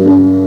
Mm-hmm.